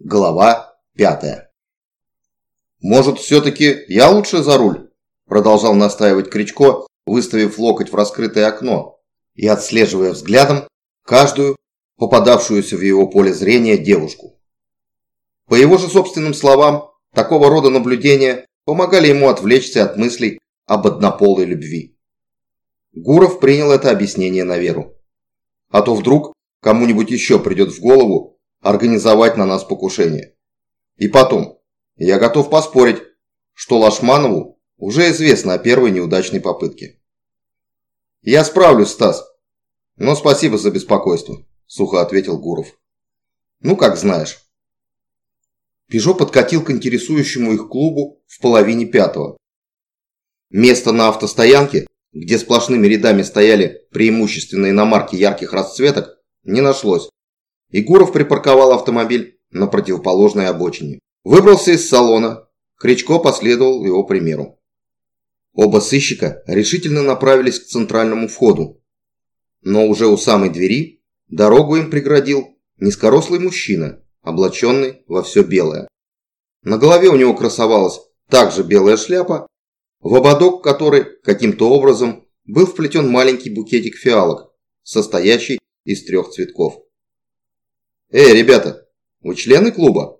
Глава пятая. «Может, все-таки я лучше за руль?» Продолжал настаивать Кричко, выставив локоть в раскрытое окно и отслеживая взглядом каждую попадавшуюся в его поле зрения девушку. По его же собственным словам, такого рода наблюдения помогали ему отвлечься от мыслей об однополой любви. Гуров принял это объяснение на веру. А то вдруг кому-нибудь еще придет в голову, организовать на нас покушение. И потом, я готов поспорить, что Лашманову уже известно о первой неудачной попытке. «Я справлюсь, Стас. Но спасибо за беспокойство», – сухо ответил Гуров. «Ну, как знаешь». Пежо подкатил к интересующему их клубу в половине пятого. Место на автостоянке, где сплошными рядами стояли преимущественно иномарки ярких расцветок, не нашлось. И Гуров припарковал автомобиль на противоположной обочине. Выбрался из салона. Кричко последовал его примеру. Оба сыщика решительно направились к центральному входу. Но уже у самой двери дорогу им преградил низкорослый мужчина, облаченный во все белое. На голове у него красовалась также белая шляпа, в ободок которой каким-то образом был вплетен маленький букетик фиалок, состоящий из трех цветков. «Эй, ребята, вы члены клуба?»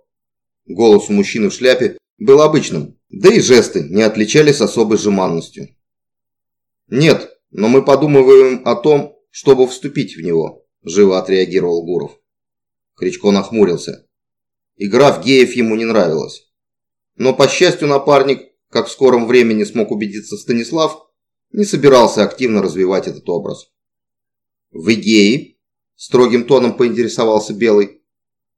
Голос у мужчины в шляпе был обычным, да и жесты не отличались особой жеманностью. «Нет, но мы подумываем о том, чтобы вступить в него», – живо отреагировал Гуров. Кричко нахмурился. Игра в геев ему не нравилась. Но, по счастью, напарник, как в скором времени смог убедиться Станислав, не собирался активно развивать этот образ. «Вы геи?» Строгим тоном поинтересовался Белый.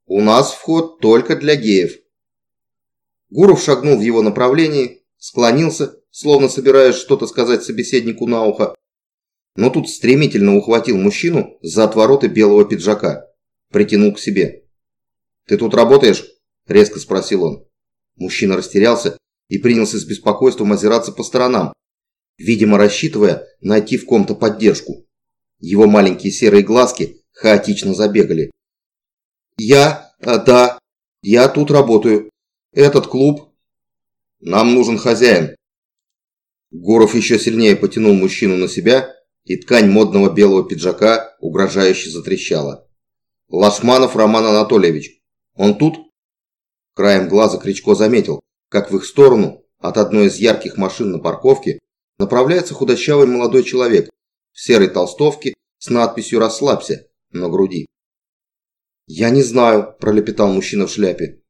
«У нас вход только для геев». Гуров шагнул в его направлении, склонился, словно собираясь что-то сказать собеседнику на ухо, но тут стремительно ухватил мужчину за отвороты белого пиджака, притянул к себе. «Ты тут работаешь?» – резко спросил он. Мужчина растерялся и принялся с беспокойством озираться по сторонам, видимо рассчитывая найти в ком-то поддержку. Его маленькие серые глазки хаотично забегали. «Я... А, да, я тут работаю. Этот клуб...» «Нам нужен хозяин». Гуров еще сильнее потянул мужчину на себя, и ткань модного белого пиджака угрожающе затрещала. «Лашманов Роман Анатольевич. Он тут?» Краем глаза Кричко заметил, как в их сторону от одной из ярких машин на парковке направляется худощавый молодой человек в серой толстовке с надписью «Расслабься», на груди. «Я не знаю», – пролепетал мужчина в шляпе.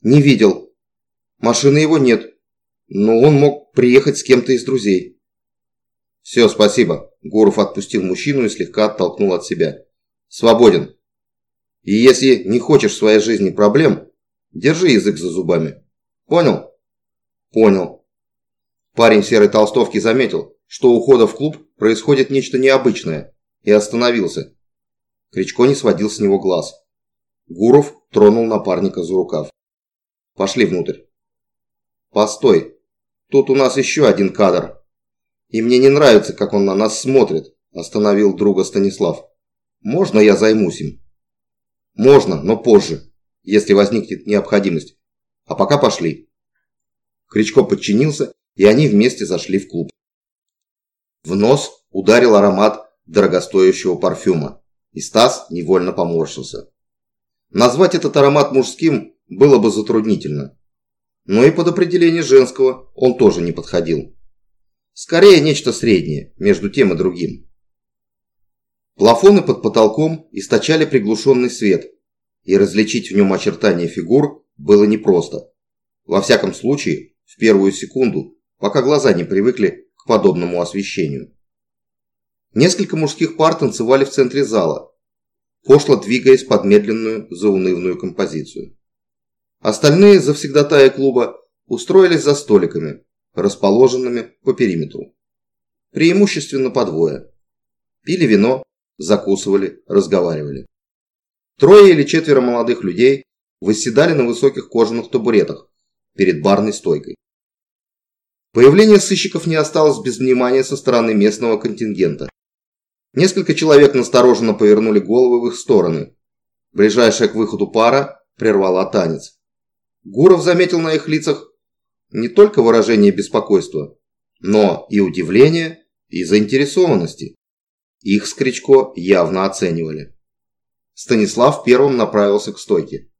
«Не видел. Машины его нет, но он мог приехать с кем-то из друзей». «Все, спасибо», – Гуров отпустил мужчину и слегка оттолкнул от себя. «Свободен. И если не хочешь в своей жизни проблем, держи язык за зубами. Понял?» «Понял». Парень в серой толстовке заметил, что ухода в клуб происходит нечто необычное, и остановился, Кричко не сводил с него глаз. Гуров тронул напарника за рукав. «Пошли внутрь». «Постой, тут у нас еще один кадр. И мне не нравится, как он на нас смотрит», – остановил друга Станислав. «Можно я займусь им?» «Можно, но позже, если возникнет необходимость. А пока пошли». Кричко подчинился, и они вместе зашли в клуб. В нос ударил аромат дорогостоящего парфюма и Стас невольно поморщился. Назвать этот аромат мужским было бы затруднительно. Но и под определение женского он тоже не подходил. Скорее нечто среднее между тем и другим. Плафоны под потолком источали приглушенный свет, и различить в нем очертания фигур было непросто. Во всяком случае, в первую секунду, пока глаза не привыкли к подобному освещению. Несколько мужских пар танцевали в центре зала, пошло двигаясь под медленную заунывную композицию. Остальные завсегдатаи клуба устроились за столиками, расположенными по периметру. Преимущественно по двое. Пили вино, закусывали, разговаривали. Трое или четверо молодых людей восседали на высоких кожаных табуретах перед барной стойкой. Появление сыщиков не осталось без внимания со стороны местного контингента. Несколько человек настороженно повернули головы в их стороны. Ближайшая к выходу пара прервала танец. Гуров заметил на их лицах не только выражение беспокойства, но и удивление, и заинтересованности. Их с Кричко явно оценивали. Станислав первым направился к стойке.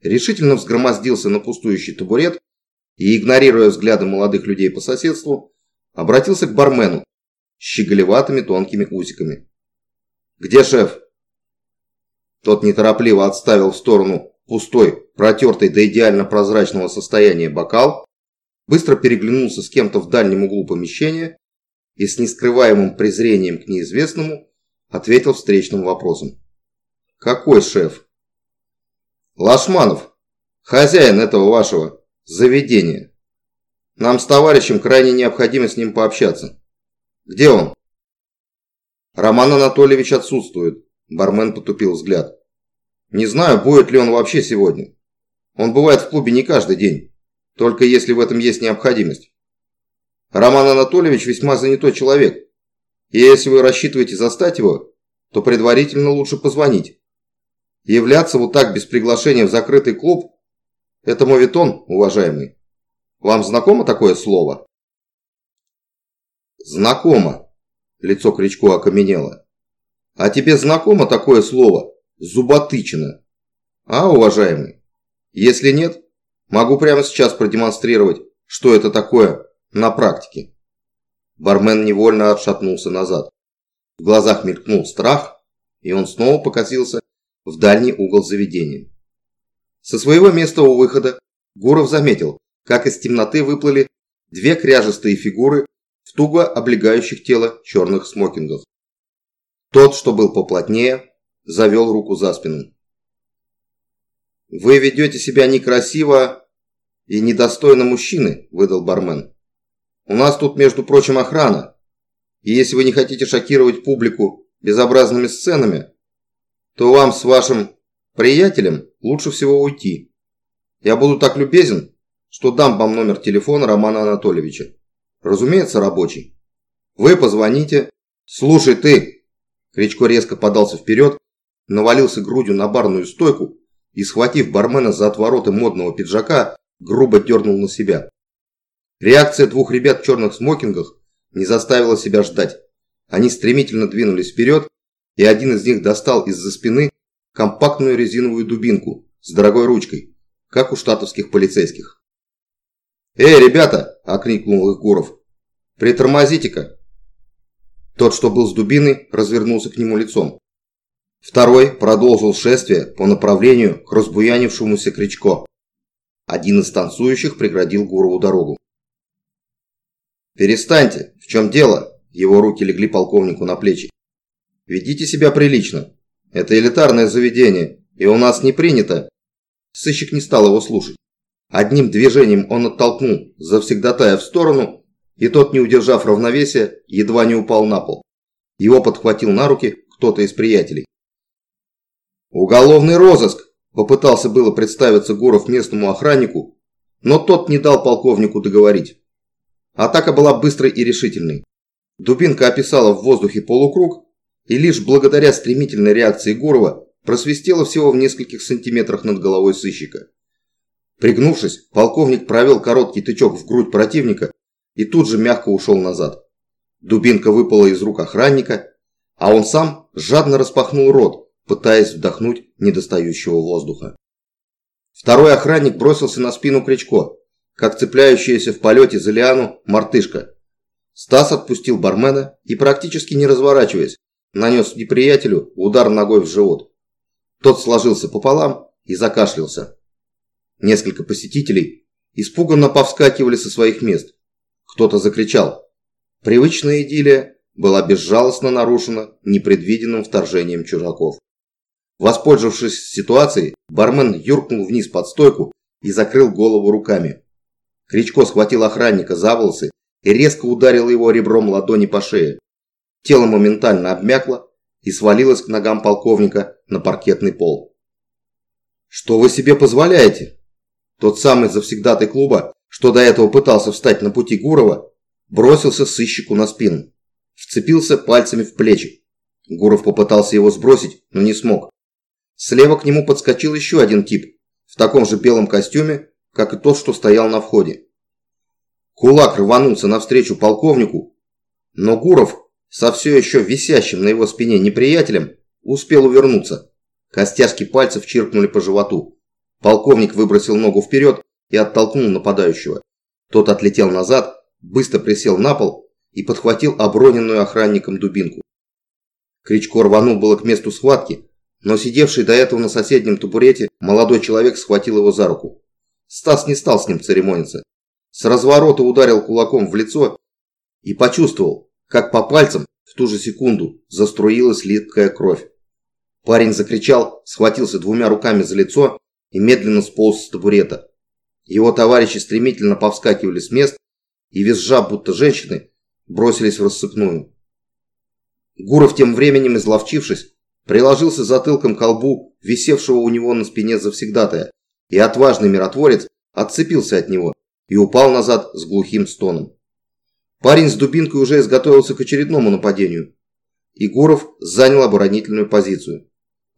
Решительно взгромоздился на пустующий табурет и, игнорируя взгляды молодых людей по соседству, обратился к бармену щеголеватыми тонкими усиками. «Где шеф?» Тот неторопливо отставил в сторону пустой, протертый до идеально прозрачного состояния бокал, быстро переглянулся с кем-то в дальнем углу помещения и с нескрываемым презрением к неизвестному ответил встречным вопросом. «Какой шеф?» «Лашманов, хозяин этого вашего заведения. Нам с товарищем крайне необходимо с ним пообщаться. Где он?» «Роман Анатольевич отсутствует», – бармен потупил взгляд. «Не знаю, будет ли он вообще сегодня. Он бывает в клубе не каждый день, только если в этом есть необходимость. Роман Анатольевич весьма занятой человек, и если вы рассчитываете застать его, то предварительно лучше позвонить. Являться вот так без приглашения в закрытый клуб – это моветон, уважаемый. Вам знакомо такое слово? Знакомо. Лицо Кричко окаменело. А тебе знакомо такое слово «зуботычина»? А, уважаемый? Если нет, могу прямо сейчас продемонстрировать, что это такое на практике. Бармен невольно отшатнулся назад. В глазах мелькнул страх, и он снова покосился в дальний угол заведения. Со своего места у выхода Гуров заметил, как из темноты выплыли две кряжестые фигуры в туго облегающих тело черных смокингах. Тот, что был поплотнее, завел руку за спину. «Вы ведете себя некрасиво и недостойно мужчины», – выдал бармен. «У нас тут, между прочим, охрана, и если вы не хотите шокировать публику безобразными сценами, то вам с вашим приятелем лучше всего уйти. Я буду так любезен, что дам вам номер телефона Романа Анатольевича. Разумеется, рабочий. Вы позвоните. Слушай ты. Кричко резко подался вперед, навалился грудью на барную стойку и, схватив бармена за отвороты модного пиджака, грубо дернул на себя. Реакция двух ребят в черных смокингах не заставила себя ждать. Они стремительно двинулись вперед, и один из них достал из-за спины компактную резиновую дубинку с дорогой ручкой, как у штатовских полицейских. «Эй, ребята!» – окрикнул их Гуров. «Притормозите-ка!» Тот, что был с дубиной, развернулся к нему лицом. Второй продолжил шествие по направлению к разбуянившемуся Кричко. Один из танцующих преградил Гурову дорогу. «Перестаньте! В чем дело?» Его руки легли полковнику на плечи. «Ведите себя прилично. Это элитарное заведение, и у нас не принято». Сыщик не стал его слушать. Одним движением он оттолкнул завсегдатая в сторону, и тот, не удержав равновесия, едва не упал на пол. Его подхватил на руки кто-то из приятелей. «Уголовный розыск!» – попытался было представиться Гуров местному охраннику, но тот не дал полковнику договорить. Атака была быстрой и решительной. Дубинка описала в воздухе полукруг, и лишь благодаря стремительной реакции Гурова просвистела всего в нескольких сантиметрах над головой сыщика. Пригнувшись, полковник провел короткий тычок в грудь противника и тут же мягко ушел назад. Дубинка выпала из рук охранника, а он сам жадно распахнул рот, пытаясь вдохнуть недостающего воздуха. Второй охранник бросился на спину Кричко, как цепляющаяся в полете за лиану мартышка. Стас отпустил бармена и, практически не разворачиваясь, нанес неприятелю удар ногой в живот. Тот сложился пополам и закашлялся. Несколько посетителей испуганно повскакивали со своих мест. Кто-то закричал. Привычная идиллия была безжалостно нарушена непредвиденным вторжением чужаков. Воспользовавшись ситуацией, бармен юркнул вниз под стойку и закрыл голову руками. Кричко схватил охранника за волосы и резко ударил его ребром ладони по шее. Тело моментально обмякло и свалилось к ногам полковника на паркетный пол. «Что вы себе позволяете?» Тот самый завсегдатый клуба, что до этого пытался встать на пути Гурова, бросился сыщику на спину. Вцепился пальцами в плечи. Гуров попытался его сбросить, но не смог. Слева к нему подскочил еще один тип в таком же белом костюме, как и тот, что стоял на входе. Кулак рванулся навстречу полковнику, но Гуров со все еще висящим на его спине неприятелем успел увернуться. Костяшки пальцев чиркнули по животу. Полковник выбросил ногу вперед и оттолкнул нападающего. Тот отлетел назад, быстро присел на пол и подхватил оброненную охранником дубинку. Кричко рванул было к месту схватки, но сидевший до этого на соседнем табурете молодой человек схватил его за руку. Стас не стал с ним церемониться. С разворота ударил кулаком в лицо и почувствовал, как по пальцам в ту же секунду заструилась липкая кровь. Парень закричал, схватился двумя руками за лицо и медленно сполз с табурета. Его товарищи стремительно повскакивали с мест и, визжа будто женщины, бросились в рассыпную. Гуров тем временем, изловчившись, приложился затылком к колбу, висевшего у него на спине завсегдатая, и отважный миротворец отцепился от него и упал назад с глухим стоном. Парень с дубинкой уже изготовился к очередному нападению, и Гуров занял оборонительную позицию.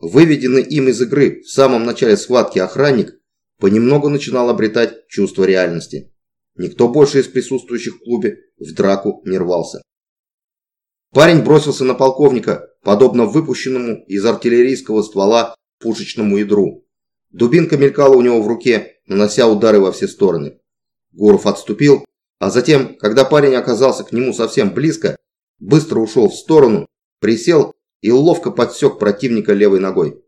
Выведенный им из игры в самом начале схватки охранник понемногу начинал обретать чувство реальности. Никто больше из присутствующих в клубе в драку не рвался. Парень бросился на полковника, подобно выпущенному из артиллерийского ствола пушечному ядру. Дубинка мелькала у него в руке, нанося удары во все стороны. Гуров отступил, а затем, когда парень оказался к нему совсем близко, быстро ушел в сторону, присел и ловко подсек противника левой ногой.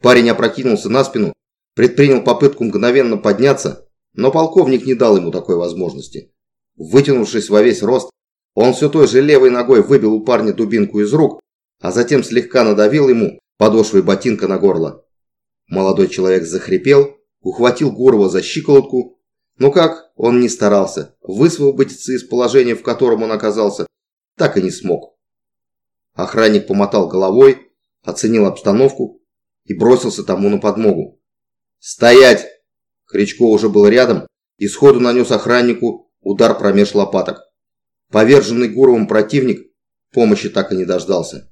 Парень опрокинулся на спину, предпринял попытку мгновенно подняться, но полковник не дал ему такой возможности. Вытянувшись во весь рост, он все той же левой ногой выбил у парня дубинку из рук, а затем слегка надавил ему подошвой ботинка на горло. Молодой человек захрипел, ухватил Гурова за щиколотку, но как он не старался, высвободиться из положения, в котором он оказался, так и не смог. Охранник помотал головой, оценил обстановку и бросился тому на подмогу. «Стоять!» Кричко уже был рядом и сходу нанес охраннику удар промеж лопаток. Поверженный Гуровым противник помощи так и не дождался.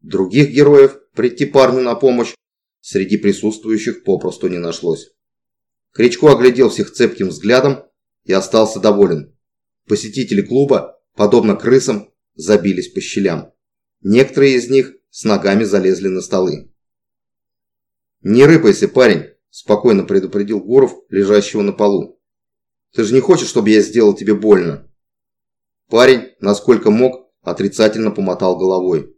Других героев прийти парню на помощь среди присутствующих попросту не нашлось. Кричко оглядел всех цепким взглядом и остался доволен. Посетители клуба, подобно крысам, забились по щелям. Некоторые из них с ногами залезли на столы. «Не рыпайся, парень», – спокойно предупредил Гуров, лежащего на полу. «Ты же не хочешь, чтобы я сделал тебе больно?» Парень, насколько мог, отрицательно помотал головой.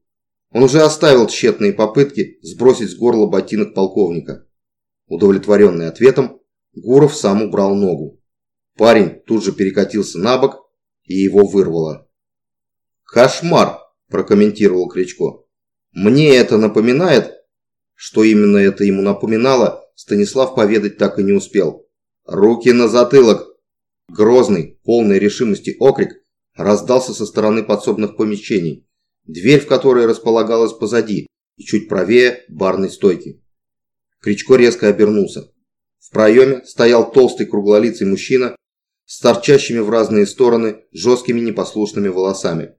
Он уже оставил тщетные попытки сбросить с горла ботинок полковника. Удовлетворенный ответом, Гуров сам убрал ногу. Парень тут же перекатился на бок, и его вырвало. «Кошмар!» – прокомментировал Кричко. «Мне это напоминает...» Что именно это ему напоминало, Станислав поведать так и не успел. «Руки на затылок!» Грозный, полный решимости окрик раздался со стороны подсобных помещений, дверь в которые располагалась позади и чуть правее барной стойки. Кричко резко обернулся. В проеме стоял толстый круглолицый мужчина с торчащими в разные стороны жесткими непослушными волосами.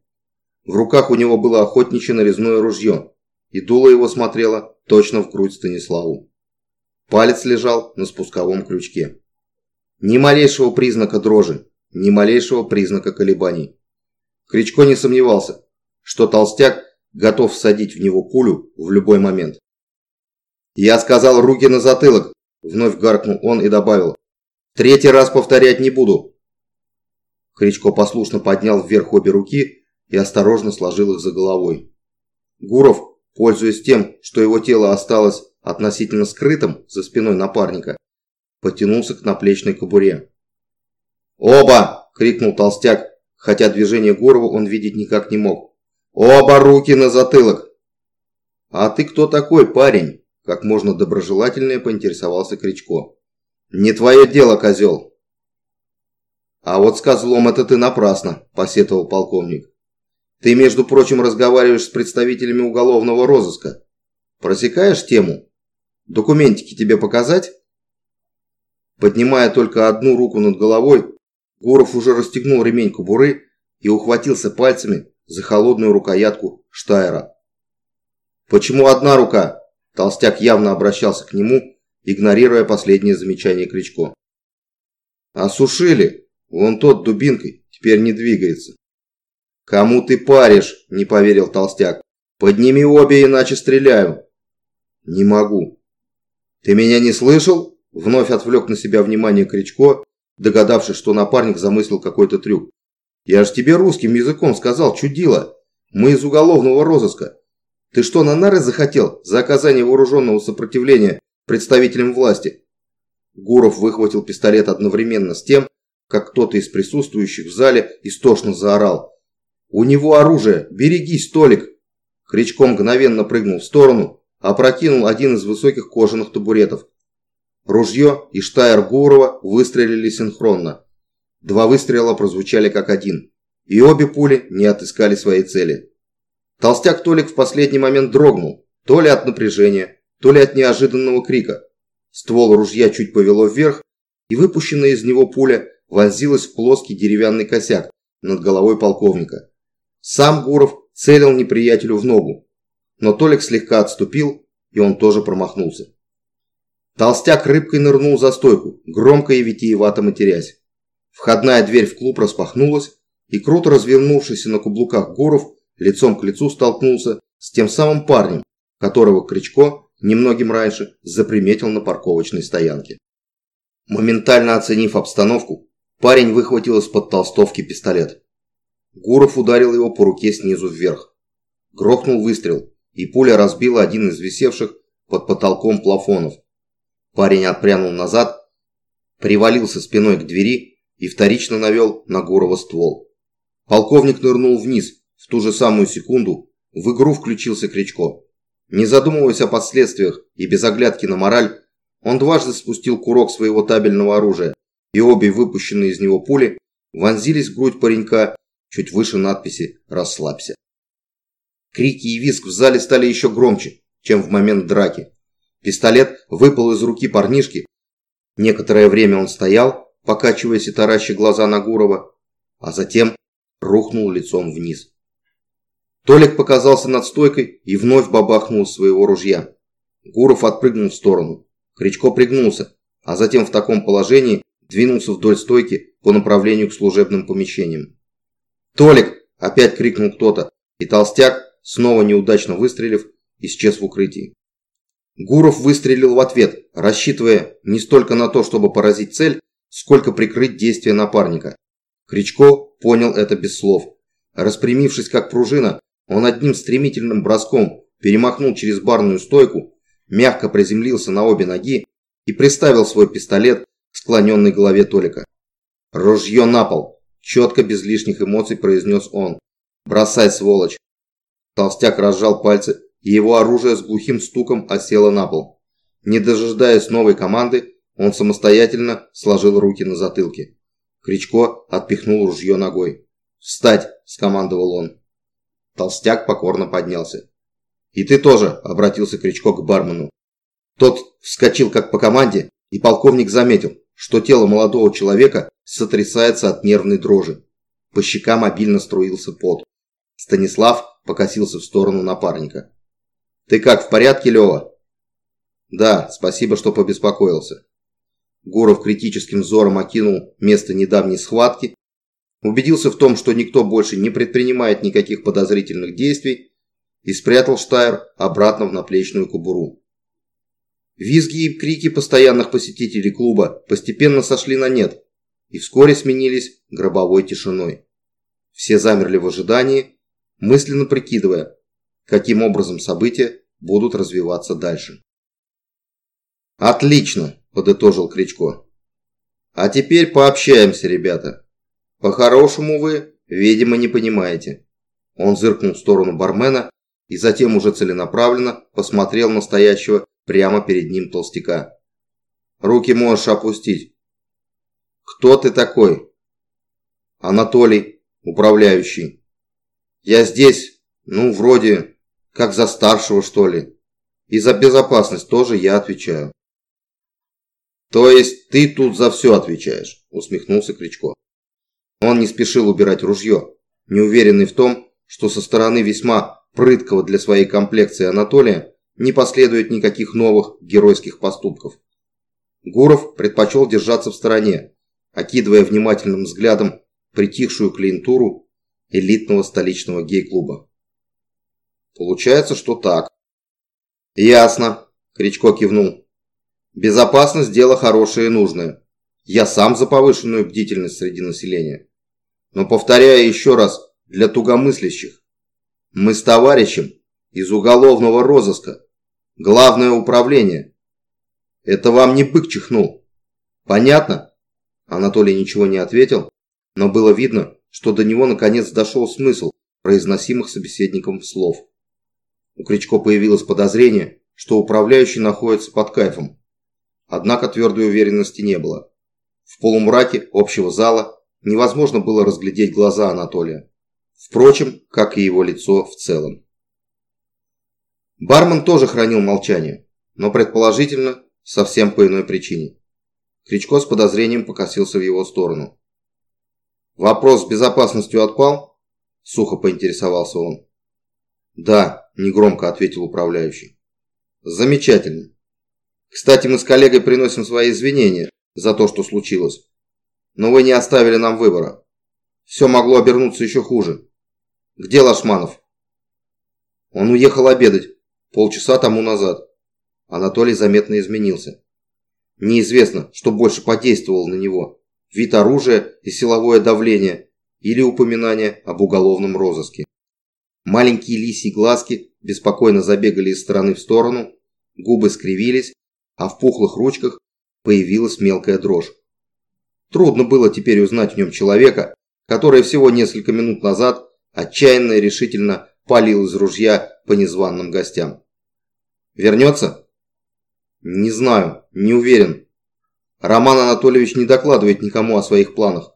В руках у него было охотничье нарезное ружье, и дуло его смотрело точно в грудь Станиславу. Палец лежал на спусковом крючке. Ни малейшего признака дрожи, ни малейшего признака колебаний. Кричко не сомневался, что толстяк готов всадить в него пулю в любой момент. «Я сказал руки на затылок!» – вновь гаркнул он и добавил. «Третий раз повторять не буду!» Кричко послушно поднял вверх обе руки и осторожно сложил их за головой. Гуров, пользуясь тем, что его тело осталось относительно скрытым за спиной напарника, потянулся к наплечной кобуре. «Оба!» – крикнул толстяк, хотя движение Гурова он видеть никак не мог. «Оба руки на затылок!» «А ты кто такой, парень?» – как можно доброжелательнее поинтересовался Кричко. «Не твое дело, козел!» «А вот с козлом это ты напрасно», – посетовал полковник. «Ты, между прочим, разговариваешь с представителями уголовного розыска. Просекаешь тему? Документики тебе показать?» Поднимая только одну руку над головой, Гуров уже расстегнул ремень кобуры и ухватился пальцами за холодную рукоятку Штайра. «Почему одна рука?» Толстяк явно обращался к нему, игнорируя последнее замечание Кричко. «Осушили! Вон тот дубинкой, теперь не двигается». «Кому ты паришь?» – не поверил толстяк. «Подними обе, иначе стреляю». «Не могу». «Ты меня не слышал?» – вновь отвлек на себя внимание Кричко, догадавшись, что напарник замыслил какой-то трюк. «Я ж тебе русским языком сказал, чудило. Мы из уголовного розыска. Ты что, на нары захотел за оказание вооруженного сопротивления представителям власти?» Гуров выхватил пистолет одновременно с тем, как кто-то из присутствующих в зале истошно заорал. «У него оружие! Берегись, Толик!» Кричко мгновенно прыгнул в сторону, опрокинул один из высоких кожаных табуретов. Ружье и штайр Гурова выстрелили синхронно. Два выстрела прозвучали как один, и обе пули не отыскали своей цели. Толстяк Толик в последний момент дрогнул, то ли от напряжения, то ли от неожиданного крика. Ствол ружья чуть повело вверх, и выпущенная из него пуля вонзилась в плоский деревянный косяк над головой полковника. Сам Гуров целил неприятелю в ногу, но Толик слегка отступил, и он тоже промахнулся. Толстяк рыбкой нырнул за стойку, громко и витиевато матерясь. Входная дверь в клуб распахнулась, и круто развернувшийся на каблуках Гуров лицом к лицу столкнулся с тем самым парнем, которого Кричко немногим раньше заприметил на парковочной стоянке. Моментально оценив обстановку, парень выхватил из-под толстовки пистолет. Гуров ударил его по руке снизу вверх. Грохнул выстрел, и пуля разбила один из висевших под потолком плафонов. Парень отпрянул назад, привалился спиной к двери и вторично навел на Гурова ствол. Полковник нырнул вниз. В ту же самую секунду в игру включился Кричко. Не задумываясь о последствиях и без оглядки на мораль, он дважды спустил курок своего табельного оружия, и обе выпущенные из него пули вонзились в грудь паренька чуть выше надписи «Расслабься». Крики и визг в зале стали еще громче, чем в момент драки. Пистолет выпал из руки парнишки. Некоторое время он стоял, покачиваясь и тараща глаза на Гурова, а затем рухнул лицом вниз. Толик показался над стойкой и вновь бабахнул своего ружья. Гуров отпрыгнул в сторону. Кричко пригнулся, а затем в таком положении двинулся вдоль стойки по направлению к служебным помещениям. «Толик!» – опять крикнул кто-то, и толстяк, снова неудачно выстрелив, исчез в укрытии. Гуров выстрелил в ответ, рассчитывая не столько на то, чтобы поразить цель, сколько прикрыть действия напарника. Кричко понял это без слов. Распрямившись как пружина, он одним стремительным броском перемахнул через барную стойку, мягко приземлился на обе ноги и приставил свой пистолет к склоненной голове Толика. «Ружье на пол!» Четко, без лишних эмоций произнес он. «Бросай, сволочь!» Толстяк разжал пальцы, и его оружие с глухим стуком осело на пол. Не дожидаясь новой команды, он самостоятельно сложил руки на затылке. Кричко отпихнул ружье ногой. «Встать!» – скомандовал он. Толстяк покорно поднялся. «И ты тоже!» – обратился Кричко к бармену. Тот вскочил как по команде, и полковник заметил, что тело молодого человека сотрясается от нервной дрожи. По щекам обильно струился пот. Станислав покосился в сторону напарника. «Ты как, в порядке, Лева?» «Да, спасибо, что побеспокоился». Гуров критическим взором окинул место недавней схватки, убедился в том, что никто больше не предпринимает никаких подозрительных действий и спрятал Штайр обратно в наплечную кобуру. Визги и крики постоянных посетителей клуба постепенно сошли на нет и вскоре сменились гробовой тишиной. Все замерли в ожидании, мысленно прикидывая, каким образом события будут развиваться дальше. «Отлично!» – подытожил Кричко. «А теперь пообщаемся, ребята. По-хорошему вы, видимо, не понимаете». Он зыркнул в сторону бармена и затем уже целенаправленно посмотрел на стоящего прямо перед ним толстяка. «Руки можешь опустить». «Кто ты такой?» «Анатолий, управляющий». «Я здесь, ну, вроде, как за старшего, что ли. И за безопасность тоже я отвечаю». «То есть ты тут за все отвечаешь?» – усмехнулся Кричко. Он не спешил убирать ружье, неуверенный в том, что со стороны весьма прыткого для своей комплекции Анатолия не последует никаких новых геройских поступков. Гуров предпочел держаться в стороне, окидывая внимательным взглядом притихшую клиентуру элитного столичного гей-клуба. Получается, что так. Ясно, Кричко кивнул. Безопасность – дело хорошее и нужное. Я сам за повышенную бдительность среди населения. Но повторяю еще раз, для тугомыслящих. Мы с товарищем из уголовного розыска. Главное управление. Это вам не бык чихнул. Понятно? Анатолий ничего не ответил, но было видно, что до него наконец дошел смысл произносимых собеседником слов. У Кричко появилось подозрение, что управляющий находится под кайфом. Однако твердой уверенности не было. В полумраке общего зала невозможно было разглядеть глаза Анатолия. Впрочем, как и его лицо в целом. Бармен тоже хранил молчание, но предположительно совсем по иной причине. Кричко с подозрением покосился в его сторону. «Вопрос с безопасностью отпал?» – сухо поинтересовался он. «Да», – негромко ответил управляющий. «Замечательно. Кстати, мы с коллегой приносим свои извинения за то, что случилось. Но вы не оставили нам выбора. Все могло обернуться еще хуже. Где Лашманов?» «Он уехал обедать полчаса тому назад». Анатолий заметно изменился. Неизвестно, что больше подействовало на него вид оружия и силовое давление или упоминание об уголовном розыске. Маленькие лисьи глазки беспокойно забегали из стороны в сторону, губы скривились, а в пухлых ручках появилась мелкая дрожь. Трудно было теперь узнать в нем человека, который всего несколько минут назад отчаянно и решительно палил из ружья по незваным гостям. «Вернется?» «Не знаю, не уверен», Роман Анатольевич не докладывает никому о своих планах.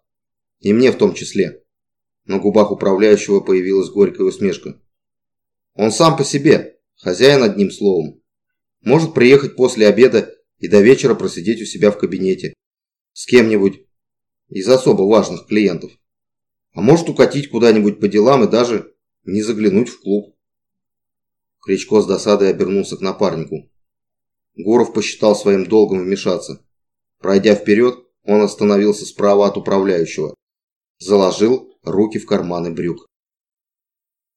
И мне в том числе. На губах управляющего появилась горькая усмешка. Он сам по себе, хозяин одним словом. Может приехать после обеда и до вечера просидеть у себя в кабинете. С кем-нибудь из особо важных клиентов. А может укатить куда-нибудь по делам и даже не заглянуть в клуб. Кричко с досадой обернулся к напарнику. Гуров посчитал своим долгом вмешаться. Пройдя вперед, он остановился справа от управляющего. Заложил руки в карманы брюк.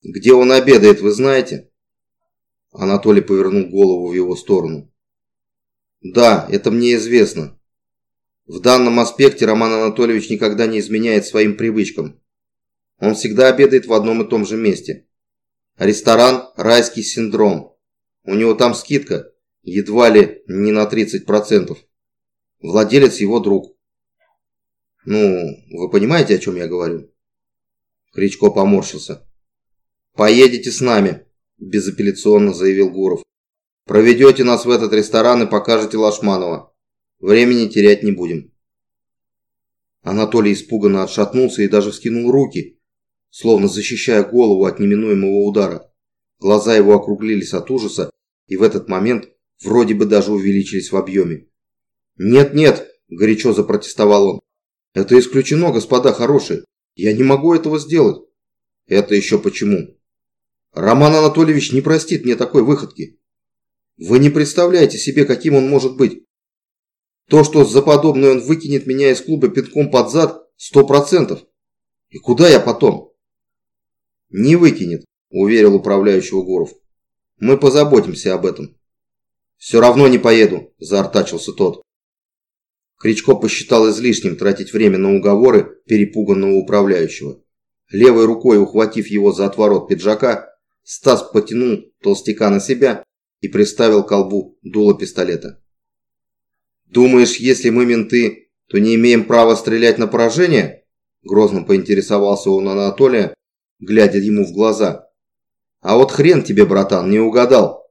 «Где он обедает, вы знаете?» Анатолий повернул голову в его сторону. «Да, это мне известно. В данном аспекте Роман Анатольевич никогда не изменяет своим привычкам. Он всегда обедает в одном и том же месте. Ресторан «Райский синдром». У него там скидка едва ли не на 30%. Владелец его друг. Ну, вы понимаете, о чем я говорю? Кричко поморщился. «Поедете с нами», – безапелляционно заявил Гуров. «Проведете нас в этот ресторан и покажете Лашманова. Времени терять не будем». Анатолий испуганно отшатнулся и даже вскинул руки, словно защищая голову от неминуемого удара. Глаза его округлились от ужаса и в этот момент вроде бы даже увеличились в объеме. «Нет-нет», – горячо запротестовал он. «Это исключено, господа хорошие. Я не могу этого сделать». «Это еще почему?» «Роман Анатольевич не простит мне такой выходки. Вы не представляете себе, каким он может быть. То, что за подобное он выкинет меня из клуба пинком под зад, сто процентов. И куда я потом?» «Не выкинет», – уверил управляющий Гуров. «Мы позаботимся об этом». «Все равно не поеду», – заортачился тот. Кричко посчитал излишним тратить время на уговоры перепуганного управляющего. Левой рукой ухватив его за отворот пиджака, Стас потянул толстяка на себя и приставил к колбу дуло пистолета. «Думаешь, если мы менты, то не имеем права стрелять на поражение?» Грозно поинтересовался он Анатолия, глядя ему в глаза. «А вот хрен тебе, братан, не угадал.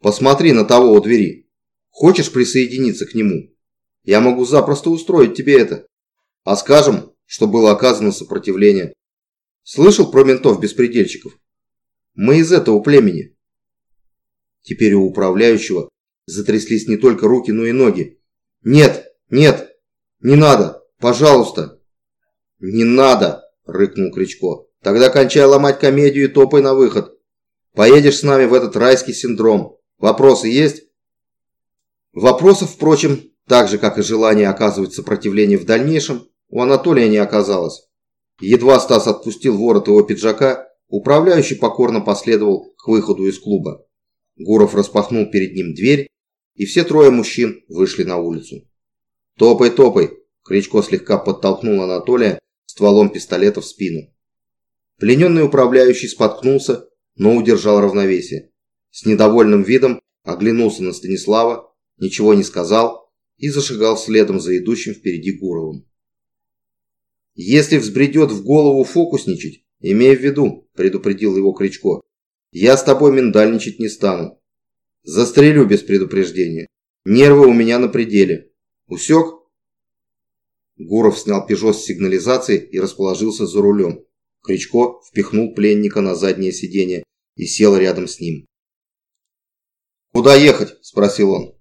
Посмотри на того у двери. Хочешь присоединиться к нему?» Я могу запросто устроить тебе это. А скажем, что было оказано сопротивление. Слышал про ментов-беспредельщиков? Мы из этого племени. Теперь у управляющего затряслись не только руки, но и ноги. Нет, нет, не надо, пожалуйста. Не надо, рыкнул Кричко. Тогда кончай ломать комедию и топай на выход. Поедешь с нами в этот райский синдром. Вопросы есть? Вопросов, впрочем, Так же, как и желание оказывать сопротивление в дальнейшем, у Анатолия не оказалось. Едва Стас отпустил ворот его пиджака, управляющий покорно последовал к выходу из клуба. Гуров распахнул перед ним дверь, и все трое мужчин вышли на улицу. «Топай, топай!» – Кричко слегка подтолкнул Анатолия стволом пистолета в спину. Плененный управляющий споткнулся, но удержал равновесие. С недовольным видом оглянулся на Станислава, ничего не сказал и зашагал следом за идущим впереди Гуровым. «Если взбредет в голову фокусничать, имей в виду», – предупредил его Кричко, – «я с тобой миндальничать не стану. Застрелю без предупреждения. Нервы у меня на пределе. Усек?» Гуров снял «Пежо» с сигнализации и расположился за рулем. Кричко впихнул пленника на заднее сиденье и сел рядом с ним. «Куда ехать?» – спросил он.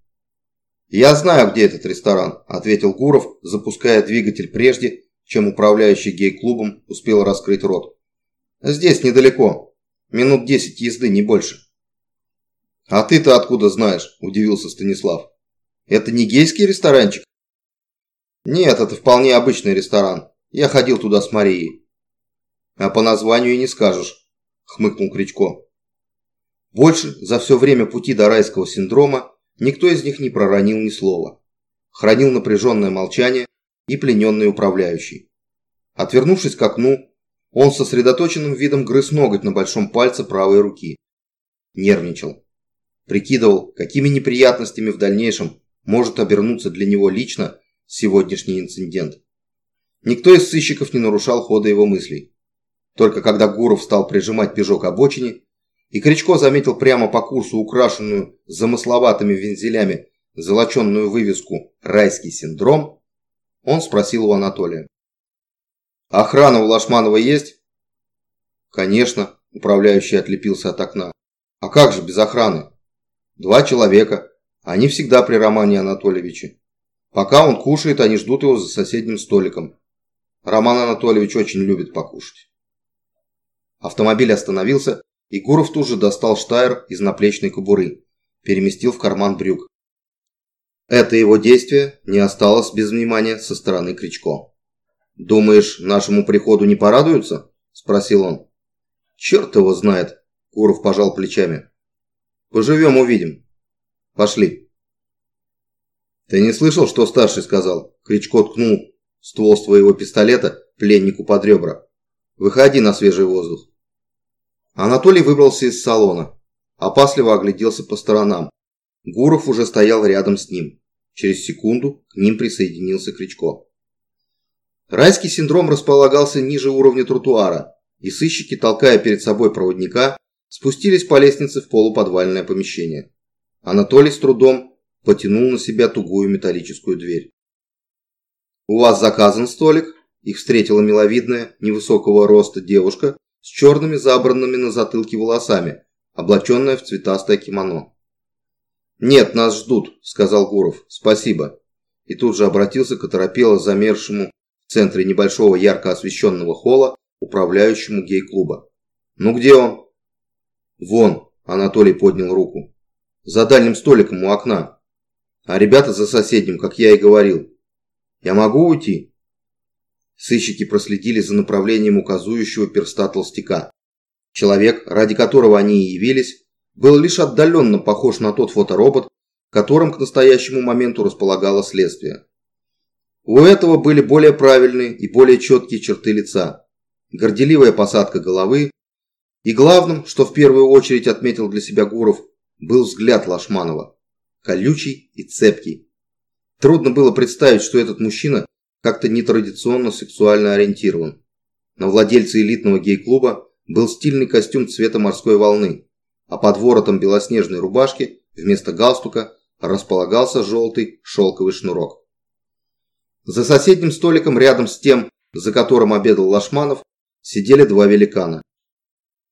«Я знаю, где этот ресторан», – ответил Гуров, запуская двигатель прежде, чем управляющий гей-клубом успел раскрыть рот. «Здесь недалеко. Минут десять езды, не больше». «А ты-то откуда знаешь?» – удивился Станислав. «Это не гейский ресторанчик?» «Нет, это вполне обычный ресторан. Я ходил туда с Марией». «А по названию и не скажешь», – хмыкнул Кричко. Больше за все время пути до райского синдрома никто из них не проронил ни слова. Хранил напряженное молчание и плененный управляющий. Отвернувшись к окну, он сосредоточенным видом грыз ноготь на большом пальце правой руки. Нервничал. Прикидывал, какими неприятностями в дальнейшем может обернуться для него лично сегодняшний инцидент. Никто из сыщиков не нарушал хода его мыслей. Только когда Гуров стал прижимать пижок к обочине, и Кричко заметил прямо по курсу украшенную замысловатыми вензелями золоченную вывеску «Райский синдром», он спросил у Анатолия. «Охрана у Лашманова есть?» «Конечно», – управляющий отлепился от окна. «А как же без охраны?» «Два человека. Они всегда при Романе Анатольевиче. Пока он кушает, они ждут его за соседним столиком. Роман Анатольевич очень любит покушать. Автомобиль остановился, и Гуров тут же достал штайр из наплечной кобуры, переместил в карман брюк. Это его действие не осталось без внимания со стороны Кричко. «Думаешь, нашему приходу не порадуются?» – спросил он. «Черт его знает», – Гуров пожал плечами. «Поживем, увидим. Пошли». «Ты не слышал, что старший сказал?» Кричко ткнул ствол своего пистолета пленнику под ребра. «Выходи на свежий воздух». Анатолий выбрался из салона. Опасливо огляделся по сторонам. Гуров уже стоял рядом с ним. Через секунду к ним присоединился Кричко. Райский синдром располагался ниже уровня тротуара, и сыщики, толкая перед собой проводника, спустились по лестнице в полуподвальное помещение. Анатолий с трудом потянул на себя тугую металлическую дверь. «У вас заказан столик?» Их встретила миловидная, невысокого роста девушка с черными забранными на затылке волосами, облаченная в цветастое кимоно. «Нет, нас ждут», – сказал Гуров. «Спасибо». И тут же обратился к оторопело замершему в центре небольшого ярко освещенного холла управляющему гей-клуба. «Ну где он?» «Вон», – Анатолий поднял руку. «За дальним столиком у окна» а ребята за соседним, как я и говорил. Я могу уйти?» Сыщики проследили за направлением указующего перста толстяка. Человек, ради которого они и явились, был лишь отдаленно похож на тот фоторобот, которым к настоящему моменту располагало следствие. У этого были более правильные и более четкие черты лица, горделивая посадка головы, и главным, что в первую очередь отметил для себя Гуров, был взгляд Лашманова колючий и цепкий. Трудно было представить, что этот мужчина как-то нетрадиционно сексуально ориентирован. На владельце элитного гей-клуба был стильный костюм цвета морской волны, а под воротом белоснежной рубашки вместо галстука располагался желтый шелковый шнурок. За соседним столиком рядом с тем, за которым обедал Лашманов, сидели два великана.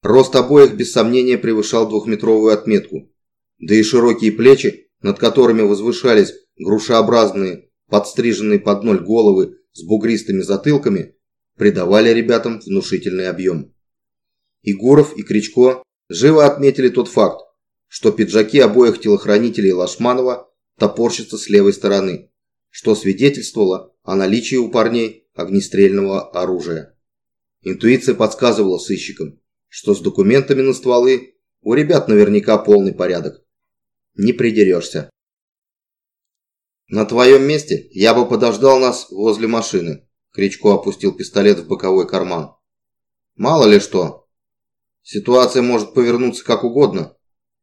Рост обоих без сомнения превышал двухметровую отметку, да и широкие плечи над которыми возвышались грушеобразные, подстриженные под ноль головы с бугристыми затылками, придавали ребятам внушительный объем. И Гуров, и Кричко живо отметили тот факт, что пиджаки обоих телохранителей Лашманова топорщатся с левой стороны, что свидетельствовало о наличии у парней огнестрельного оружия. Интуиция подсказывала сыщикам, что с документами на стволы у ребят наверняка полный порядок. Не придерешься. «На твоем месте я бы подождал нас возле машины», Кричко опустил пистолет в боковой карман. «Мало ли что. Ситуация может повернуться как угодно,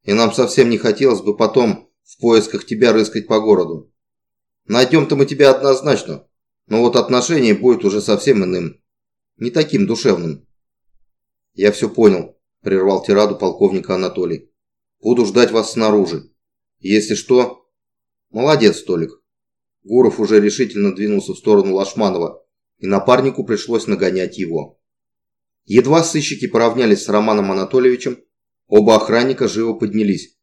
и нам совсем не хотелось бы потом в поисках тебя рыскать по городу. Найдем-то мы тебя однозначно, но вот отношение будет уже совсем иным, не таким душевным». «Я все понял», – прервал тираду полковника Анатолий. «Буду ждать вас снаружи. Если что, «Молодец, Толик». Гуров уже решительно двинулся в сторону Лашманова, и напарнику пришлось нагонять его. Едва сыщики поравнялись с Романом Анатольевичем, оба охранника живо поднялись.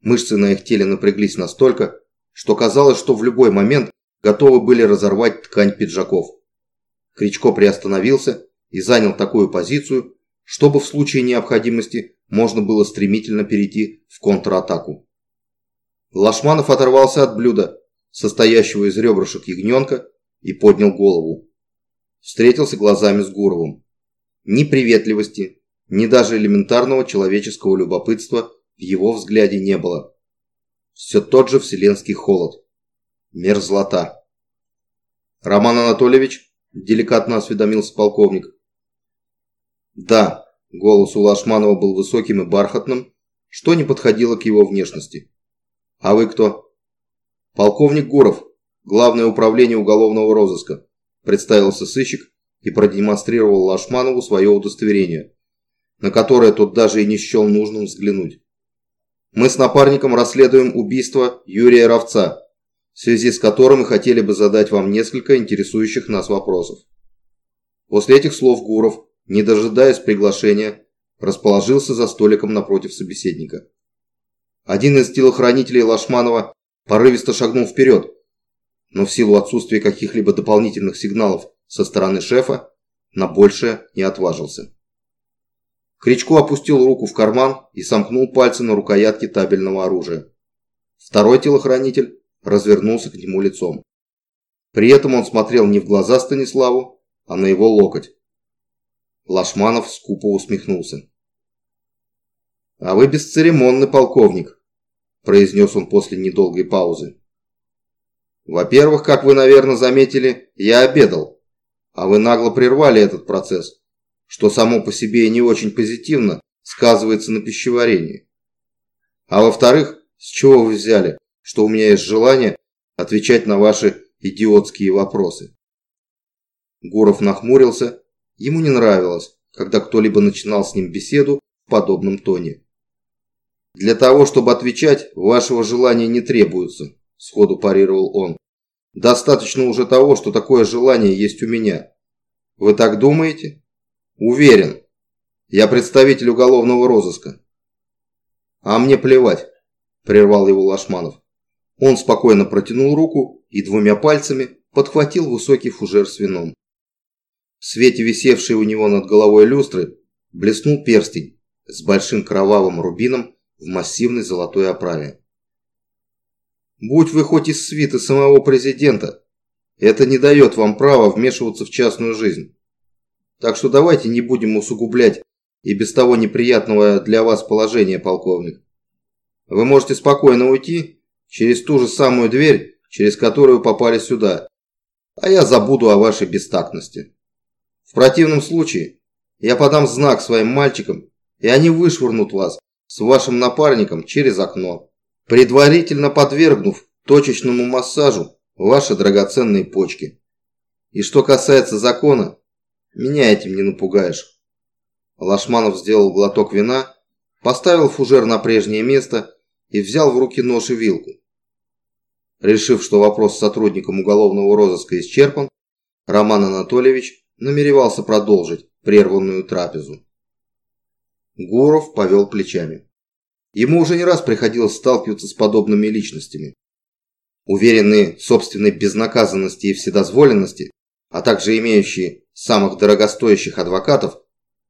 Мышцы на их теле напряглись настолько, что казалось, что в любой момент готовы были разорвать ткань пиджаков. Кричко приостановился и занял такую позицию, чтобы в случае необходимости можно было стремительно перейти в контратаку. Лашманов оторвался от блюда, состоящего из ребрышек ягненка, и поднял голову. Встретился глазами с Гуровым. Ни приветливости, ни даже элементарного человеческого любопытства в его взгляде не было. Все тот же вселенский холод. Мерзлота. «Роман Анатольевич?» – деликатно осведомился полковник. «Да», – голос у Лашманова был высоким и бархатным, что не подходило к его внешности. «А вы кто?» «Полковник Гуров, Главное управление уголовного розыска», представился сыщик и продемонстрировал Лашманову свое удостоверение, на которое тот даже и не счел нужным взглянуть. «Мы с напарником расследуем убийство Юрия Ровца, в связи с которым мы хотели бы задать вам несколько интересующих нас вопросов». После этих слов Гуров, не дожидаясь приглашения, расположился за столиком напротив собеседника. Один из телохранителей Лашманова порывисто шагнул вперед, но в силу отсутствия каких-либо дополнительных сигналов со стороны шефа на большее не отважился. Кричко опустил руку в карман и сомкнул пальцы на рукоятке табельного оружия. Второй телохранитель развернулся к нему лицом. При этом он смотрел не в глаза Станиславу, а на его локоть. Лашманов скупо усмехнулся. «А вы бесцеремонный полковник», – произнес он после недолгой паузы. «Во-первых, как вы, наверное, заметили, я обедал, а вы нагло прервали этот процесс, что само по себе не очень позитивно сказывается на пищеварении. А во-вторых, с чего вы взяли, что у меня есть желание отвечать на ваши идиотские вопросы?» Гуров нахмурился, ему не нравилось, когда кто-либо начинал с ним беседу в подобном тоне. «Для того, чтобы отвечать, вашего желания не требуется», – сходу парировал он. «Достаточно уже того, что такое желание есть у меня. Вы так думаете?» «Уверен. Я представитель уголовного розыска». «А мне плевать», – прервал его Лашманов. Он спокойно протянул руку и двумя пальцами подхватил высокий фужер с вином. В свете висевшей у него над головой люстры блеснул перстень с большим кровавым рубином в массивной золотой оправе. Будь вы хоть из свиты самого президента, это не дает вам права вмешиваться в частную жизнь. Так что давайте не будем усугублять и без того неприятного для вас положения, полковник. Вы можете спокойно уйти через ту же самую дверь, через которую попали сюда, а я забуду о вашей бестактности. В противном случае я подам знак своим мальчикам, и они вышвырнут вас с вашим напарником через окно, предварительно подвергнув точечному массажу ваши драгоценные почки. И что касается закона, меня этим не напугаешь. Лашманов сделал глоток вина, поставил фужер на прежнее место и взял в руки нож и вилку. Решив, что вопрос с сотрудником уголовного розыска исчерпан, Роман Анатольевич намеревался продолжить прерванную трапезу. Гуров повел плечами. Ему уже не раз приходилось сталкиваться с подобными личностями. Уверенные в собственной безнаказанности и вседозволенности, а также имеющие самых дорогостоящих адвокатов,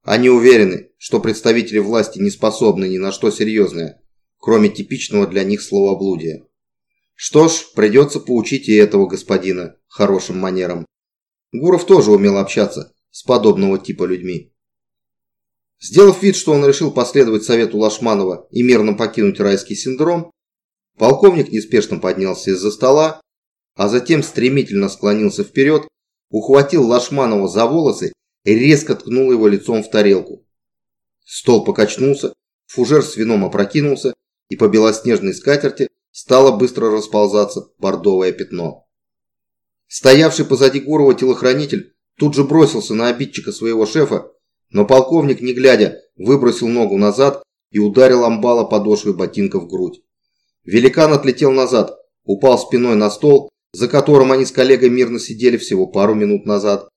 они уверены, что представители власти не способны ни на что серьезное, кроме типичного для них словоблудия. Что ж, придется поучить и этого господина хорошим манерам. Гуров тоже умел общаться с подобного типа людьми. Сделав вид, что он решил последовать совету Лашманова и мирно покинуть райский синдром, полковник неспешно поднялся из-за стола, а затем стремительно склонился вперед, ухватил Лашманова за волосы и резко ткнул его лицом в тарелку. Стол покачнулся, фужер с вином опрокинулся, и по белоснежной скатерти стало быстро расползаться бордовое пятно. Стоявший позади Гурова телохранитель тут же бросился на обидчика своего шефа, но полковник, не глядя, выбросил ногу назад и ударил амбала подошвой ботинка в грудь. Великан отлетел назад, упал спиной на стол, за которым они с коллегой мирно сидели всего пару минут назад,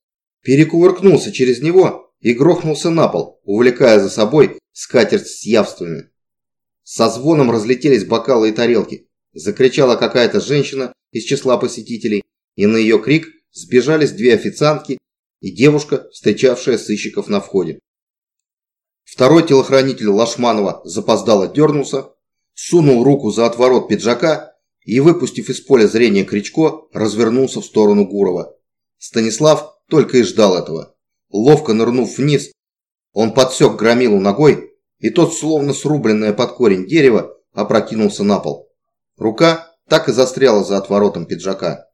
перекувыркнулся через него и грохнулся на пол, увлекая за собой скатерть с явствами. Со звоном разлетелись бокалы и тарелки. Закричала какая-то женщина из числа посетителей, и на ее крик сбежались две официантки и девушка, встречавшая сыщиков на входе. Второй телохранитель Лашманова запоздало дернулся, сунул руку за отворот пиджака и, выпустив из поля зрения Кричко, развернулся в сторону Гурова. Станислав только и ждал этого. Ловко нырнув вниз, он подсек громилу ногой, и тот, словно срубленное под корень дерево, опрокинулся на пол. Рука так и застряла за отворотом пиджака.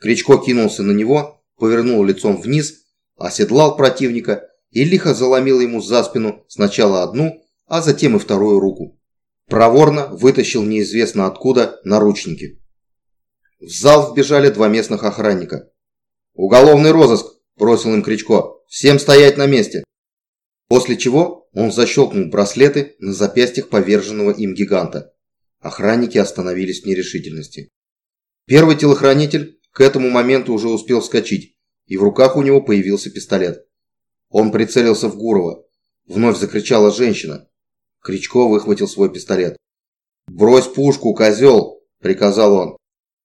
Кричко кинулся на него, повернул лицом вниз, оседлал противника и лихо заломил ему за спину сначала одну, а затем и вторую руку. Проворно вытащил неизвестно откуда наручники. В зал вбежали два местных охранника. «Уголовный розыск!» – бросил им Кричко. «Всем стоять на месте!» После чего он защелкнул браслеты на запястьях поверженного им гиганта. Охранники остановились в нерешительности. Первый телохранитель к этому моменту уже успел вскочить, и в руках у него появился пистолет. Он прицелился в Гурова. Вновь закричала женщина. Кричко выхватил свой пистолет. «Брось пушку, козел!» – приказал он.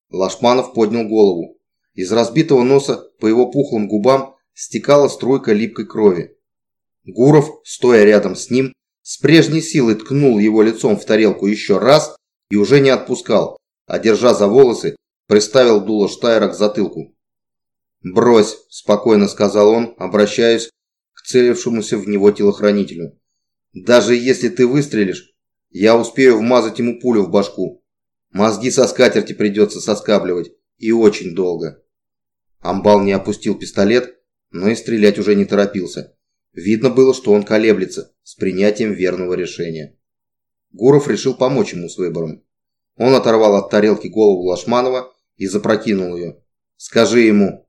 Лашманов поднял голову. Из разбитого носа по его пухлым губам стекала струйка липкой крови. Гуров, стоя рядом с ним, с прежней силой ткнул его лицом в тарелку еще раз и уже не отпускал, а держа за волосы, приставил дуло Штайра к затылку. «Брось», – спокойно сказал он, обращаясь к целившемуся в него телохранителю. «Даже если ты выстрелишь, я успею вмазать ему пулю в башку. Мозги со скатерти придется соскабливать, и очень долго». Амбал не опустил пистолет, но и стрелять уже не торопился. Видно было, что он колеблется с принятием верного решения. Гуров решил помочь ему с выбором. Он оторвал от тарелки голову Лашманова и запрокинул ее. «Скажи ему!»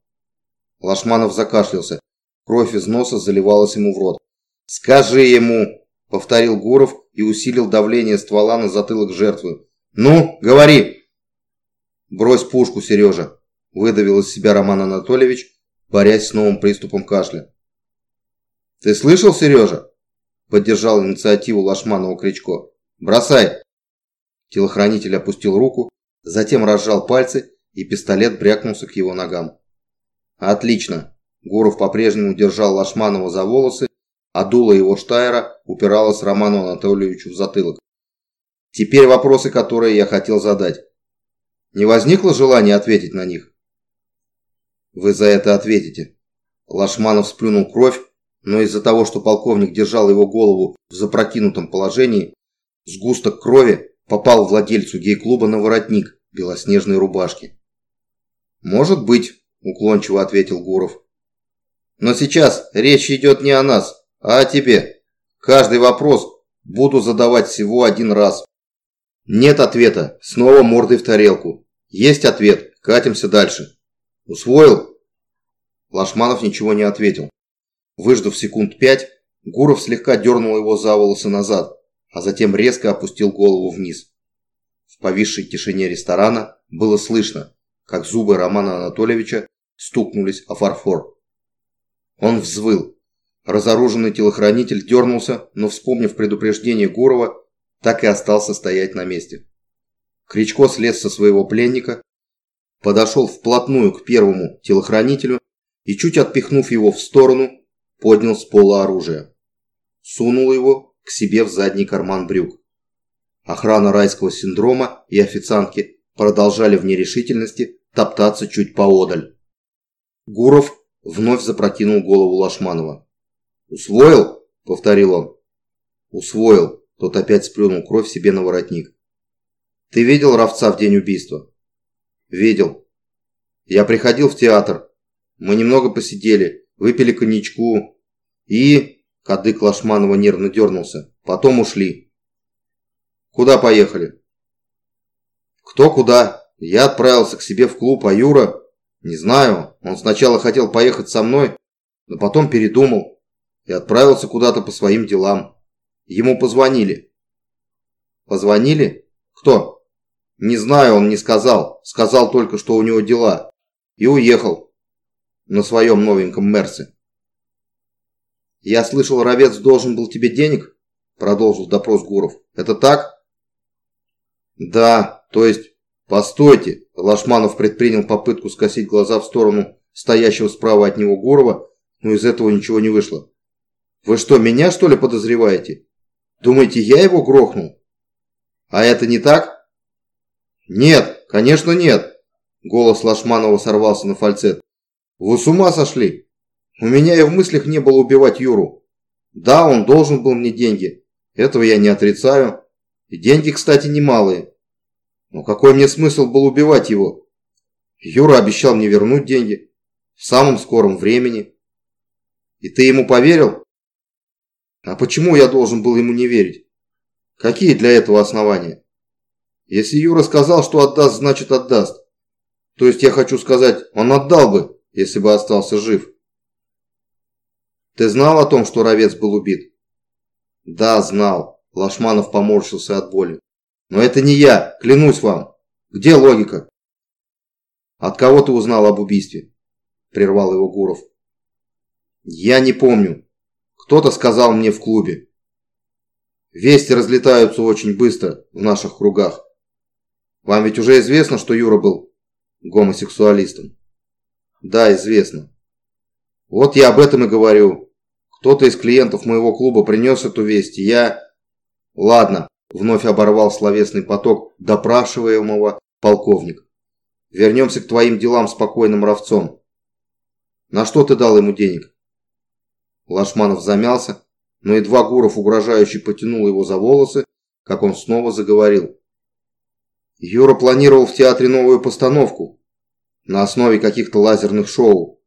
Лашманов закашлялся. Кровь из носа заливалась ему в рот. «Скажи ему!» – повторил Гуров и усилил давление ствола на затылок жертвы. «Ну, говори!» «Брось пушку, Сережа!» – выдавил из себя Роман Анатольевич, борясь с новым приступом кашля. «Ты слышал, Сережа?» – поддержал инициативу Лашманова Кричко. «Бросай!» Телохранитель опустил руку, затем разжал пальцы, и пистолет брякнулся к его ногам. «Отлично!» Гуров по-прежнему держал Лашманова за волосы, а дуло его штайра упиралось Роману Анатольевичу в затылок. «Теперь вопросы, которые я хотел задать. Не возникло желания ответить на них?» «Вы за это ответите». Лашманов сплюнул кровь, но из-за того, что полковник держал его голову в запрокинутом положении, сгусток крови попал владельцу гей-клуба на воротник белоснежной рубашки. «Может быть», – уклончиво ответил Гуров. «Но сейчас речь идет не о нас, а о тебе. Каждый вопрос буду задавать всего один раз. Нет ответа, снова мордой в тарелку. Есть ответ, катимся дальше. Усвоил?» Лашманов ничего не ответил. Выждав секунд пять, Гуров слегка дернул его за волосы назад, а затем резко опустил голову вниз. В повисшей тишине ресторана было слышно, как зубы Романа Анатольевича стукнулись о фарфор. Он взвыл. Разоруженный телохранитель дернулся, но, вспомнив предупреждение Гурова, так и остался стоять на месте. Кричко слез со своего пленника, подошел вплотную к первому телохранителю и, чуть отпихнув его в сторону, поднял с пола оружие. Сунул его к себе в задний карман брюк. Охрана райского синдрома и официантки продолжали в нерешительности топтаться чуть поодаль. Гуров вновь запрокинул голову Лашманова. «Усвоил?» – повторил он. «Усвоил». Тот опять сплюнул кровь себе на воротник. «Ты видел Равца в день убийства?» «Видел. Я приходил в театр. Мы немного посидели, выпили коньячку и...» Кадык Лашманова нервно дернулся. «Потом ушли». «Куда поехали?» «Кто куда? Я отправился к себе в клуб, а Юра...» «Не знаю. Он сначала хотел поехать со мной, но потом передумал и отправился куда-то по своим делам. Ему позвонили». «Позвонили? Кто?» «Не знаю, он не сказал. Сказал только, что у него дела. И уехал. На своем новеньком Мерсе». «Я слышал, Ровец должен был тебе денег?» Продолжил допрос Гуров. «Это так?» «Да, то есть «Постойте!» – Лашманов предпринял попытку скосить глаза в сторону стоящего справа от него Гурова, но из этого ничего не вышло. «Вы что, меня что ли подозреваете? Думаете, я его грохнул? А это не так?» «Нет, конечно нет!» – голос Лашманова сорвался на фальцет. «Вы с ума сошли? У меня и в мыслях не было убивать Юру. Да, он должен был мне деньги. Этого я не отрицаю. И деньги, кстати, немалые. Но какой мне смысл был убивать его? Юра обещал мне вернуть деньги в самом скором времени. И ты ему поверил? А почему я должен был ему не верить? Какие для этого основания? Если Юра сказал, что отдаст, значит отдаст. То есть я хочу сказать, он отдал бы, если бы остался жив. Ты знал о том, что Ровец был убит? Да, знал. Лашманов поморщился от боли. Но это не я, клянусь вам. Где логика? От кого ты узнал об убийстве? Прервал его Гуров. Я не помню. Кто-то сказал мне в клубе. Вести разлетаются очень быстро в наших кругах. Вам ведь уже известно, что Юра был гомосексуалистом? Да, известно. Вот я об этом и говорю. Кто-то из клиентов моего клуба принес эту весть, и я... Ладно, Вновь оборвал словесный поток допрашиваемого полковник. Вернемся к твоим делам спокойным ровцом. На что ты дал ему денег? Лашманов замялся, но едва Гуров угрожающе потянул его за волосы, как он снова заговорил. Юра планировал в театре новую постановку на основе каких-то лазерных шоу.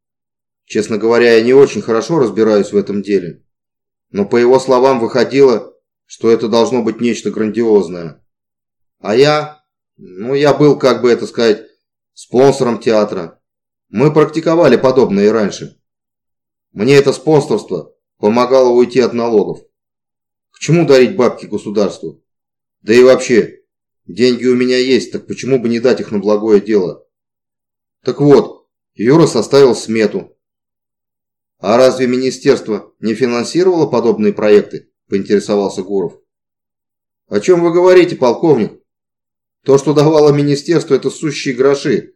Честно говоря, я не очень хорошо разбираюсь в этом деле. Но по его словам выходило, что это должно быть нечто грандиозное. А я, ну я был, как бы это сказать, спонсором театра. Мы практиковали подобное и раньше. Мне это спонсорство помогало уйти от налогов. К чему дарить бабки государству? Да и вообще, деньги у меня есть, так почему бы не дать их на благое дело? Так вот, Юра составил смету. А разве министерство не финансировало подобные проекты? Поинтересовался Гуров. «О чем вы говорите, полковник? То, что давало министерство, это сущие гроши.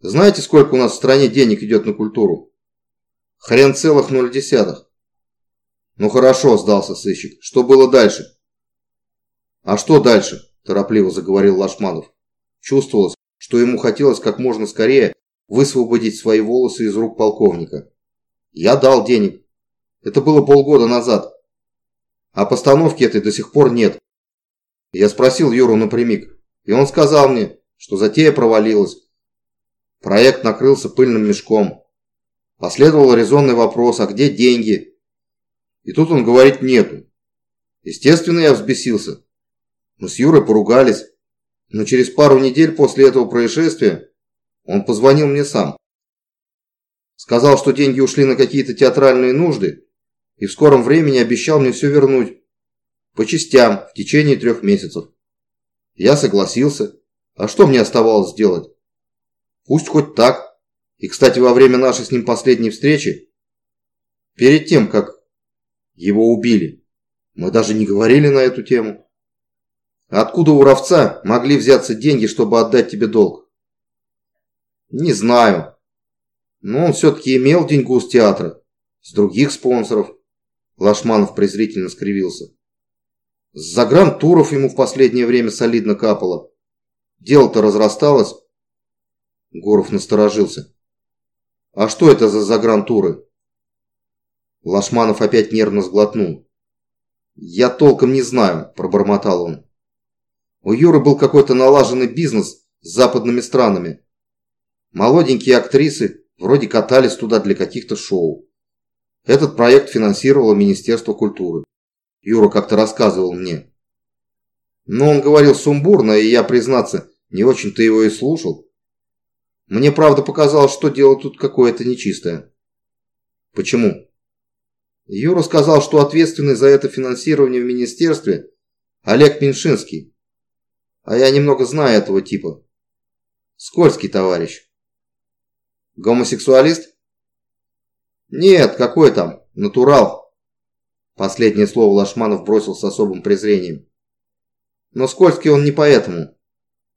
Знаете, сколько у нас в стране денег идет на культуру? Хрен целых ноль десятых. Ну хорошо, сдался сыщик. Что было дальше? А что дальше? Торопливо заговорил Лашманов. Чувствовалось, что ему хотелось как можно скорее высвободить свои волосы из рук полковника. Я дал денег. Это было полгода назад. А постановки этой до сих пор нет. Я спросил Юру напрямик, и он сказал мне, что затея провалилась. Проект накрылся пыльным мешком. Последовал резонный вопрос, а где деньги? И тут он говорит нету. Естественно, я взбесился. Мы с Юрой поругались, но через пару недель после этого происшествия он позвонил мне сам. Сказал, что деньги ушли на какие-то театральные нужды, и в скором времени обещал мне все вернуть. По частям, в течение трех месяцев. Я согласился. А что мне оставалось сделать? Пусть хоть так. И, кстати, во время нашей с ним последней встречи, перед тем, как его убили, мы даже не говорили на эту тему. Откуда у Ровца могли взяться деньги, чтобы отдать тебе долг? Не знаю. Но он все-таки имел деньгу с театра, с других спонсоров. Лашманов презрительно скривился. С загрантуров ему в последнее время солидно капало. дело-то разрасталось. Гуров насторожился. А что это за загрантуры? Лашманов опять нервно сглотнул. «Я толком не знаю», – пробормотал он. У Юры был какой-то налаженный бизнес с западными странами. Молоденькие актрисы вроде катались туда для каких-то шоу. Этот проект финансировало Министерство культуры. Юра как-то рассказывал мне. Но он говорил сумбурно, и я, признаться, не очень-то его и слушал. Мне, правда, показалось, что дело тут какое-то нечистое. Почему? Юра сказал, что ответственный за это финансирование в министерстве Олег Меньшинский. А я немного знаю этого типа. Скользкий товарищ. Гомосексуалист? Нет, какой там, натурал. Последнее слово Лашманов бросил с особым презрением. Но скользкий он не поэтому.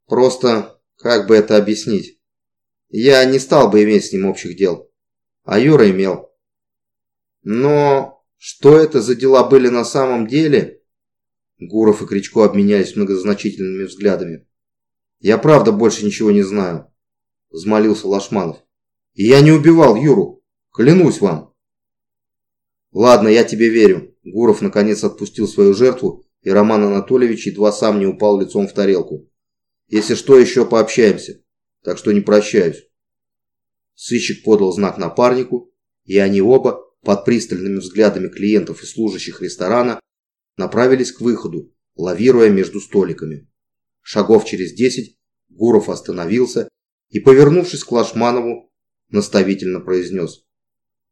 Просто, как бы это объяснить? Я не стал бы иметь с ним общих дел. А Юра имел. Но что это за дела были на самом деле? Гуров и Кричко обменялись многозначительными взглядами. «Я правда больше ничего не знаю», – взмолился Лашманов. «И я не убивал Юру. Клянусь вам». «Ладно, я тебе верю». Гуров наконец отпустил свою жертву, и Роман Анатольевич едва сам не упал лицом в тарелку. «Если что, еще пообщаемся. Так что не прощаюсь». Сыщик подал знак напарнику, и они оба, под пристальными взглядами клиентов и служащих ресторана, направились к выходу, лавируя между столиками. Шагов через десять Гуров остановился и, повернувшись к Лашманову, наставительно произнес.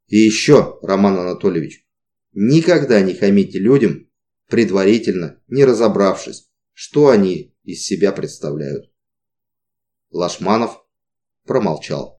«И еще, Роман Анатольевич, никогда не хамите людям, предварительно не разобравшись, что они из себя представляют». Лашманов промолчал.